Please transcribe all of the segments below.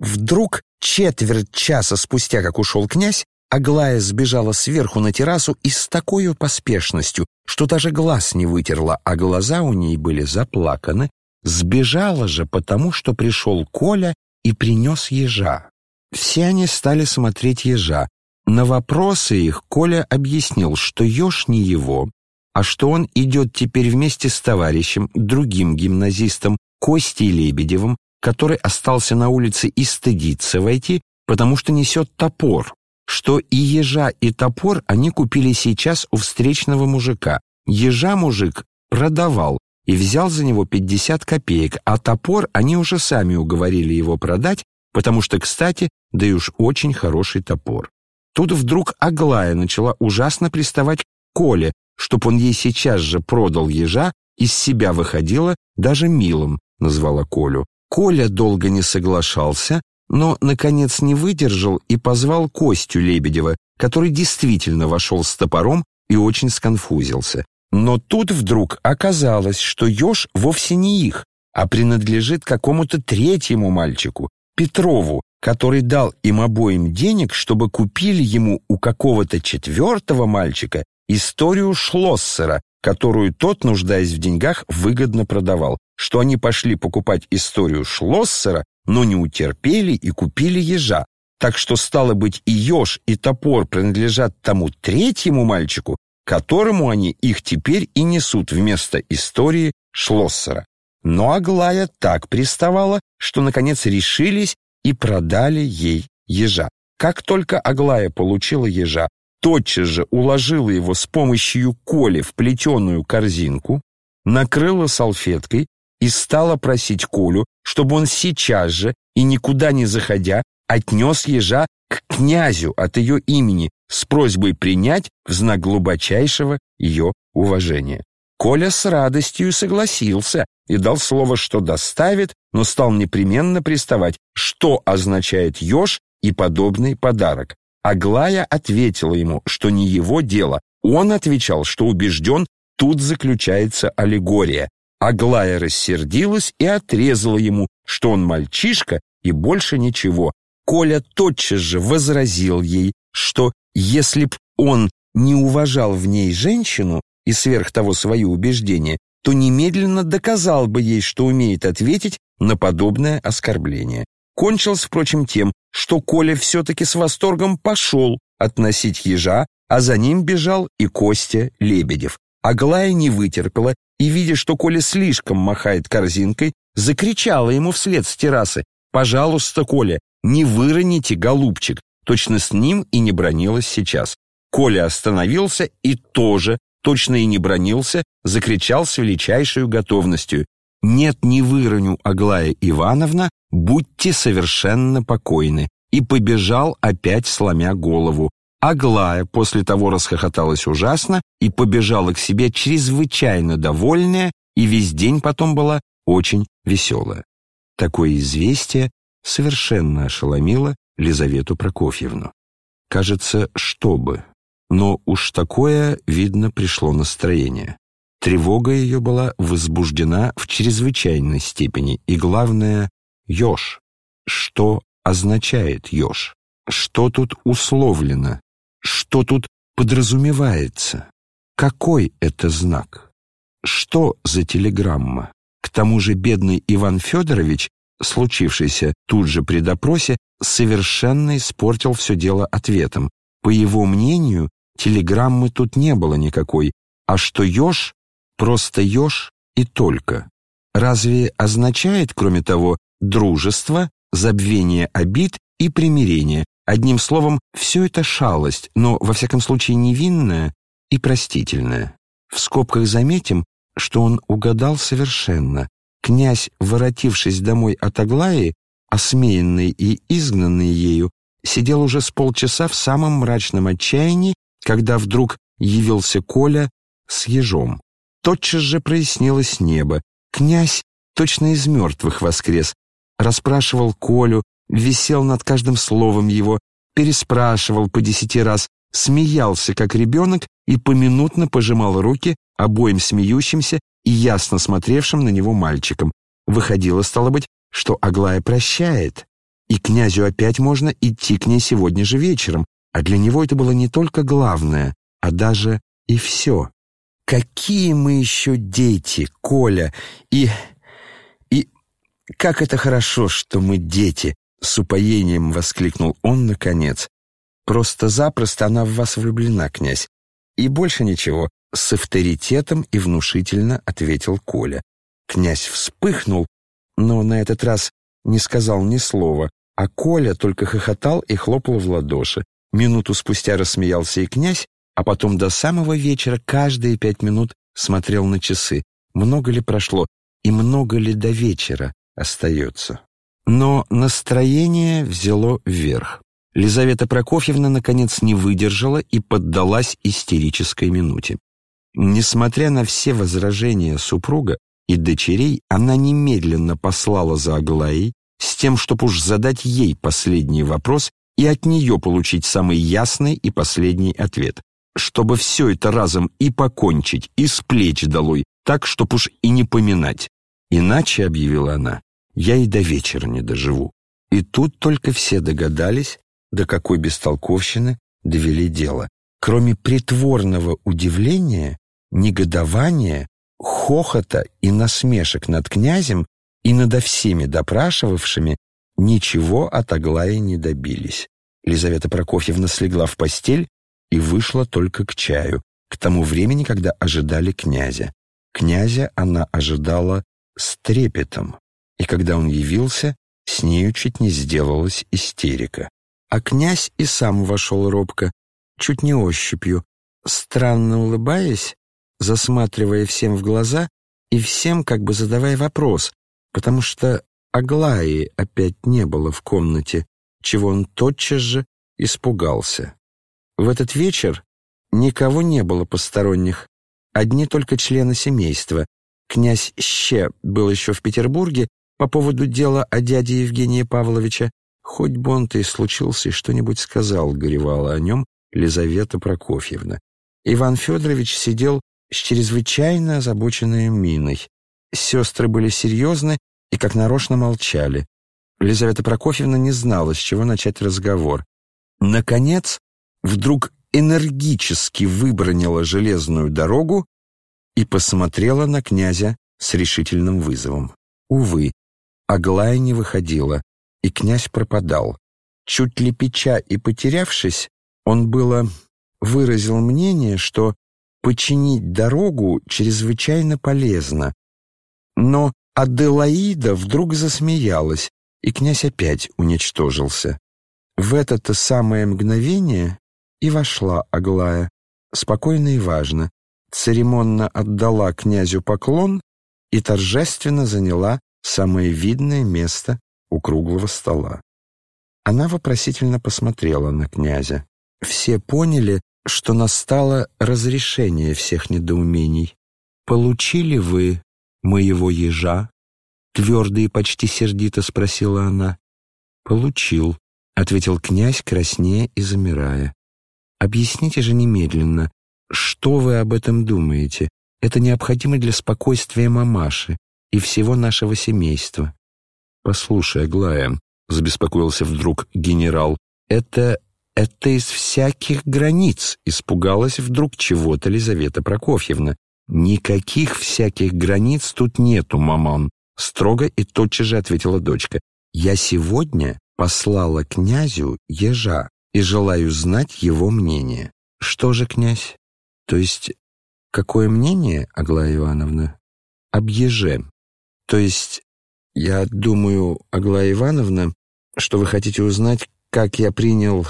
Вдруг, четверть часа спустя, как ушел князь, Аглая сбежала сверху на террасу и с такой поспешностью, что даже глаз не вытерла, а глаза у ней были заплаканы, сбежала же потому, что пришел Коля и принес ежа. Все они стали смотреть ежа. На вопросы их Коля объяснил, что еж не его, а что он идет теперь вместе с товарищем, другим гимназистом, Костей Лебедевым, который остался на улице и стыдится войти, потому что несет топор, что и ежа, и топор они купили сейчас у встречного мужика. Ежа мужик продавал и взял за него 50 копеек, а топор они уже сами уговорили его продать, потому что, кстати, да и уж очень хороший топор. Тут вдруг Аглая начала ужасно приставать к Коле, чтоб он ей сейчас же продал ежа, из себя выходила, даже милым назвала Колю. Коля долго не соглашался, но, наконец, не выдержал и позвал Костю Лебедева, который действительно вошел с топором и очень сконфузился. Но тут вдруг оказалось, что еж вовсе не их, а принадлежит какому-то третьему мальчику, Петрову, который дал им обоим денег, чтобы купили ему у какого-то четвертого мальчика историю Шлоссера, которую тот, нуждаясь в деньгах, выгодно продавал, что они пошли покупать историю Шлоссера, но не утерпели и купили ежа. Так что, стало быть, и еж, и топор принадлежат тому третьему мальчику, которому они их теперь и несут вместо истории Шлоссера. Но Аглая так приставала, что, наконец, решились и продали ей ежа. Как только Аглая получила ежа, тотчас же уложила его с помощью коли в плетеную корзинку, накрыла салфеткой и стала просить Колю, чтобы он сейчас же и никуда не заходя отнес ежа к князю от ее имени с просьбой принять в знак глубочайшего ее уважения. Коля с радостью согласился и дал слово, что доставит, но стал непременно приставать, что означает еж и подобный подарок. Аглая ответила ему, что не его дело. Он отвечал, что убежден, тут заключается аллегория. Аглая рассердилась и отрезала ему, что он мальчишка и больше ничего. Коля тотчас же возразил ей, что если б он не уважал в ней женщину, и сверх того свои убеждения, то немедленно доказал бы ей, что умеет ответить на подобное оскорбление. Кончилось, впрочем, тем, что Коля все-таки с восторгом пошел относить ежа, а за ним бежал и Костя Лебедев. Аглая не вытерпела и, видя, что Коля слишком махает корзинкой, закричала ему вслед с террасы «Пожалуйста, Коля, не выроните, голубчик!» Точно с ним и не бронилась сейчас. Коля остановился и тоже точно и не бронился, закричал с величайшей готовностью. «Нет, не выроню, Аглая Ивановна, будьте совершенно покойны!» И побежал, опять сломя голову. Аглая после того расхохоталась ужасно и побежала к себе чрезвычайно довольная, и весь день потом была очень веселая. Такое известие совершенно ошеломило Лизавету Прокофьевну. Кажется, чтобы но уж такое, видно, пришло настроение. Тревога ее была возбуждена в чрезвычайной степени, и главное — еж. Что означает еж? Что тут условлено? Что тут подразумевается? Какой это знак? Что за телеграмма? К тому же бедный Иван Федорович, случившийся тут же при допросе, совершенно испортил все дело ответом. По его мнению, телеграммы тут не было никакой, а что еж, просто еж и только. Разве означает, кроме того, дружество, забвение обид и примирение? Одним словом, все это шалость, но, во всяком случае, невинная и простительная. В скобках заметим, что он угадал совершенно. Князь, воротившись домой от Аглаи, осмеянный и изгнанный ею, сидел уже с полчаса в самом мрачном отчаянии когда вдруг явился Коля с ежом. Тотчас же прояснилось небо. Князь точно из мертвых воскрес. Расспрашивал Колю, висел над каждым словом его, переспрашивал по десяти раз, смеялся, как ребенок, и поминутно пожимал руки обоим смеющимся и ясно смотревшим на него мальчикам. Выходило, стало быть, что Аглая прощает. и князю опять можно идти к ней сегодня же вечером, а для него это было не только главное, а даже и все. Какие мы еще дети, Коля, и... и... как это хорошо, что мы дети, с упоением воскликнул он наконец. Просто-запросто она в вас влюблена, князь. И больше ничего, с авторитетом и внушительно ответил Коля. Князь вспыхнул, но на этот раз не сказал ни слова, а Коля только хохотал и хлопал в ладоши. Минуту спустя рассмеялся и князь, а потом до самого вечера каждые пять минут смотрел на часы. Много ли прошло и много ли до вечера остается? Но настроение взяло вверх. Лизавета Прокофьевна, наконец, не выдержала и поддалась истерической минуте. Несмотря на все возражения супруга и дочерей, она немедленно послала за Аглаей с тем, чтобы уж задать ей последний вопрос и от нее получить самый ясный и последний ответ, чтобы все это разом и покончить, и с плеч долой, так, чтоб уж и не поминать. Иначе, объявила она, я и до вечера не доживу. И тут только все догадались, до какой бестолковщины довели дело. Кроме притворного удивления, негодования, хохота и насмешек над князем и надо всеми допрашивавшими, ничего от Аглаи не добились. Елизавета Прокофьевна слегла в постель и вышла только к чаю, к тому времени, когда ожидали князя. Князя она ожидала с трепетом, и когда он явился, с нею чуть не сделалась истерика. А князь и сам вошел робко, чуть не ощупью, странно улыбаясь, засматривая всем в глаза и всем как бы задавая вопрос, потому что Аглаи опять не было в комнате, чего он тотчас же испугался. В этот вечер никого не было посторонних, одни только члены семейства. Князь Ще был еще в Петербурге по поводу дела о дяде Евгения Павловича, Хоть бы он-то и случился и что-нибудь сказал, горевала о нем Лизавета Прокофьевна. Иван Федорович сидел с чрезвычайно озабоченной миной. Сестры были серьезны и как нарочно молчали. Лизавета Прокофьевна не знала, с чего начать разговор. Наконец, вдруг энергически выбронила железную дорогу и посмотрела на князя с решительным вызовом. Увы, Аглая не выходила и князь пропадал. Чуть лепеча и потерявшись, он было выразил мнение, что починить дорогу чрезвычайно полезно. Но Аделаида вдруг засмеялась, и князь опять уничтожился. В это-то самое мгновение и вошла Аглая, спокойно и важно, церемонно отдала князю поклон и торжественно заняла самое видное место у круглого стола. Она вопросительно посмотрела на князя. Все поняли, что настало разрешение всех недоумений. «Получили вы моего ежа?» Твердо и почти сердито спросила она. «Получил», — ответил князь, краснея и замирая. «Объясните же немедленно, что вы об этом думаете? Это необходимо для спокойствия мамаши и всего нашего семейства. «Послушай, Аглая», — забеспокоился вдруг генерал, «это... это из всяких границ», — испугалась вдруг чего-то Лизавета Прокофьевна. «Никаких всяких границ тут нету, маман», — строго и тотчас же ответила дочка. «Я сегодня послала князю ежа и желаю знать его мнение». «Что же, князь? То есть, какое мнение, Аглая Ивановна?» «Об еже. То есть, «Я думаю, Аглая Ивановна, что вы хотите узнать, как я принял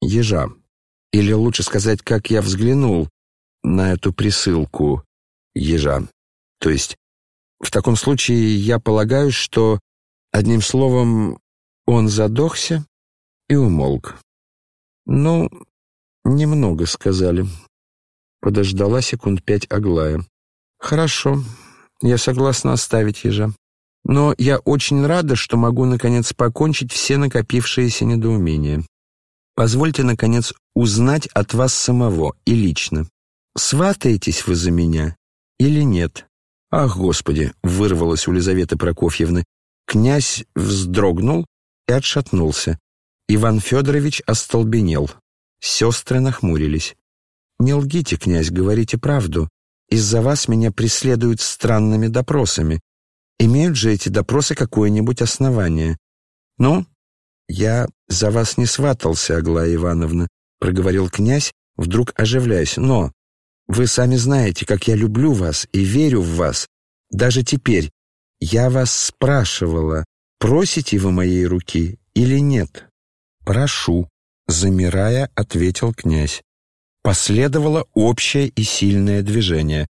ежа. Или лучше сказать, как я взглянул на эту присылку ежа. То есть, в таком случае я полагаю, что, одним словом, он задохся и умолк. Ну, немного сказали. Подождала секунд пять Аглая. Хорошо, я согласна оставить ежа. Но я очень рада, что могу, наконец, покончить все накопившиеся недоумения. Позвольте, наконец, узнать от вас самого и лично. Сватаетесь вы за меня или нет? Ах, Господи, вырвалось у Лизаветы Прокофьевны. Князь вздрогнул и отшатнулся. Иван Федорович остолбенел. Сестры нахмурились. «Не лгите, князь, говорите правду. Из-за вас меня преследуют странными допросами. Имеют же эти допросы какое-нибудь основание? Ну, я за вас не сватался, Аглая Ивановна, проговорил князь, вдруг оживляясь. Но вы сами знаете, как я люблю вас и верю в вас. Даже теперь я вас спрашивала, просите вы моей руки или нет? Прошу, замирая, ответил князь. Последовало общее и сильное движение.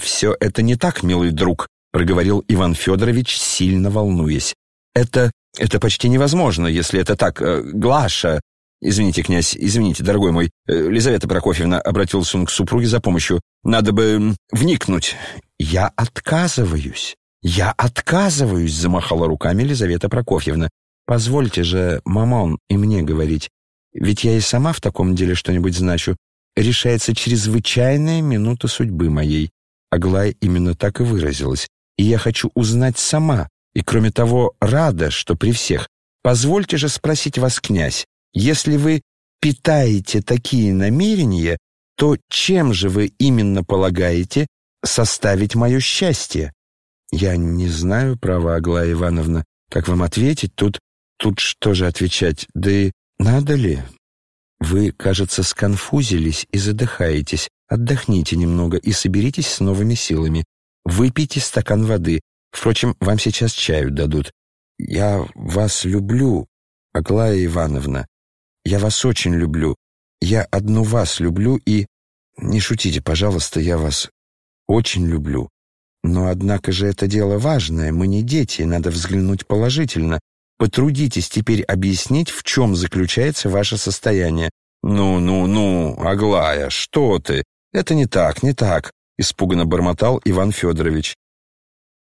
«Все это не так, милый друг», — проговорил Иван Федорович, сильно волнуясь. «Это... это почти невозможно, если это так. Э, Глаша...» «Извините, князь, извините, дорогой мой. Э, Лизавета Прокофьевна обратился он к супруге за помощью. Надо бы вникнуть». «Я отказываюсь. Я отказываюсь», — замахала руками Лизавета Прокофьевна. «Позвольте же, мамон, и мне говорить. Ведь я и сама в таком деле что-нибудь значу решается чрезвычайная минута судьбы моей. Аглая именно так и выразилась. И я хочу узнать сама, и кроме того, рада, что при всех. Позвольте же спросить вас, князь, если вы питаете такие намерения, то чем же вы именно полагаете составить мое счастье? Я не знаю, права, Аглая Ивановна, как вам ответить, тут, тут что же отвечать, да и надо ли? Вы, кажется, сконфузились и задыхаетесь. Отдохните немного и соберитесь с новыми силами. Выпейте стакан воды. Впрочем, вам сейчас чаю дадут. Я вас люблю, Аглая Ивановна. Я вас очень люблю. Я одну вас люблю и... Не шутите, пожалуйста, я вас очень люблю. Но, однако же, это дело важное. Мы не дети, надо взглянуть положительно. Потрудитесь теперь объяснить, в чем заключается ваше состояние. «Ну, ну, ну, Аглая, что ты? Это не так, не так», — испуганно бормотал Иван Федорович.